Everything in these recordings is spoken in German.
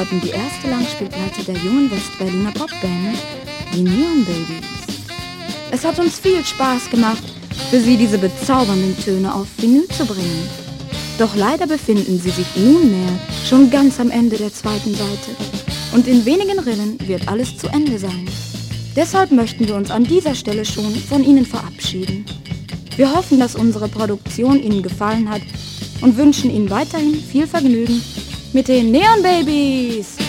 hörten die erste Langspielplatte der jungen Westberliner Popband, die Neon Babies. Es hat uns viel Spaß gemacht, für sie diese bezaubernden Töne auf Vinyl zu bringen. Doch leider befinden sie sich nunmehr schon ganz am Ende der zweiten Seite. Und in wenigen Rillen wird alles zu Ende sein. Deshalb möchten wir uns an dieser Stelle schon von Ihnen verabschieden. Wir hoffen, dass unsere Produktion Ihnen gefallen hat und wünschen Ihnen weiterhin viel Vergnügen mit den Neon Babies.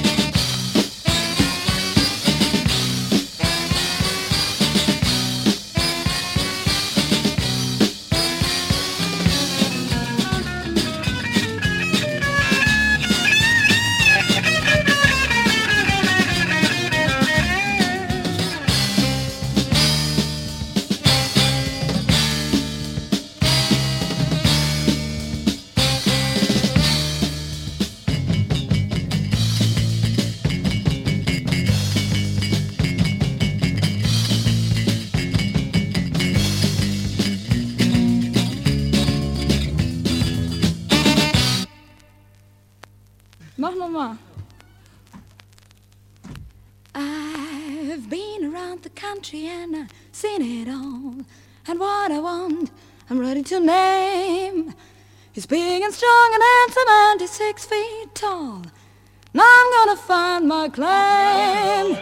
Mach nochmal. I've been around the country and I've seen it all. And what I want, I'm ready to name. He's big and strong and handsome and he's six feet tall. Now I'm gonna find my claim.